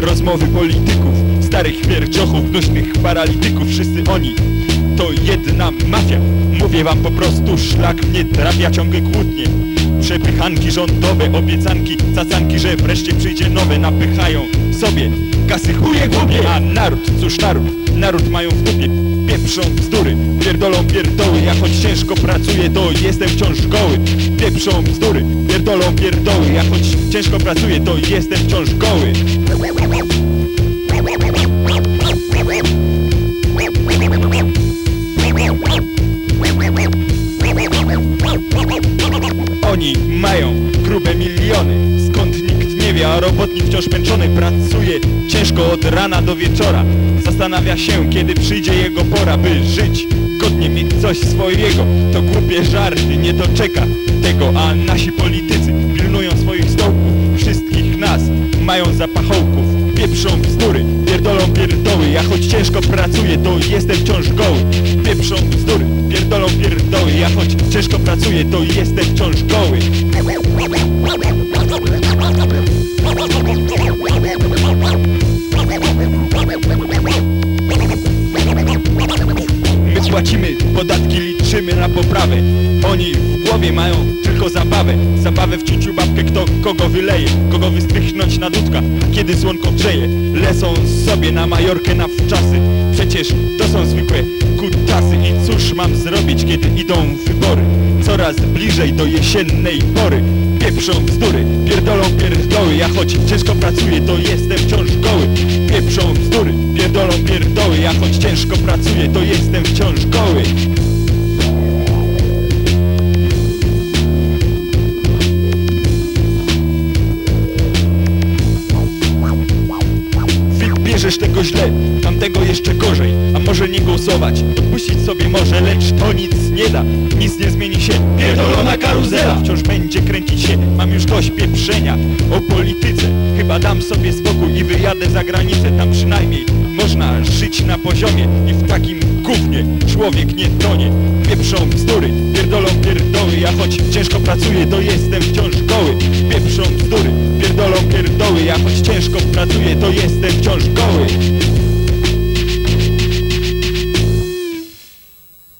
Rozmowy polityków, starych pierdziochów, nośnych paralityków Wszyscy oni. To jedna mafia. Mówię wam po prostu, szlak mnie trafia Ciągłe kłótnie, przepychanki rządowe Obiecanki, cacanki, że wreszcie przyjdzie nowe Napychają sobie. Kasy chuje głupie. A naród, cóż naród, naród mają w dupie Pieprzą bzdury, pierdolą pierdoły. Ja choć ciężko pracuję, to jestem wciąż goły. Pieprzą bzdury, pierdolą pierdoły. Ja choć ciężko pracuję, to jestem wciąż goły. Oni mają grube miliony A robotnik wciąż męczony Pracuje ciężko od rana do wieczora. Zastanawia się, kiedy przyjdzie jego pora By żyć, godnie mieć coś swojego. To głupie żarty, nie doczeka tego A nasi politycy pilnują swoich stołków. Wszystkich nas mają zapachołków Pieprzą bzdury, pierdolą pierdoły. Ja choć ciężko pracuję, to jestem wciąż goły. Pieprzą bzdury, pierdolą pierdoły. Ja choć ciężko pracuję, to jestem wciąż goły płacimy podatki, liczymy na poprawę. Oni w głowie mają tylko zabawę. Zabawę w cięciu babkę, kto kogo wyleje Kogo wystrychnąć na dudka, kiedy słonko grzeje. Lecą sobie na Majorkę na wczasy. Przecież to są zwykłe kutasy I cóż mam zrobić, kiedy idą wybory? Coraz bliżej do jesiennej pory. Pieprzą bzdury, pierdolą pierdoły. Ja choć ciężko pracuję, to jestem Ja choć ciężko pracuję, to jestem wciąż goły. Wybierzesz tego źle, tamtego jeszcze gorzej. A może nie głosować, odpuścić sobie może Lecz to nic nie da, nic nie zmieni się. Pierdolona karuzela. Wciąż będzie kręcić się. Mam już dość pieprzenia o polityce. Chyba dam sobie spokój i wyjadę za granicę Tam przynajmniej można żyć na poziomie I w takim gównie człowiek nie tonie. Pieprzą bzdury, pierdolą pierdoły. Ja choć ciężko pracuję, to jestem wciąż goły. Pieprzą bzdury, pierdolą pierdoły. Ja choć ciężko pracuję, to jestem wciąż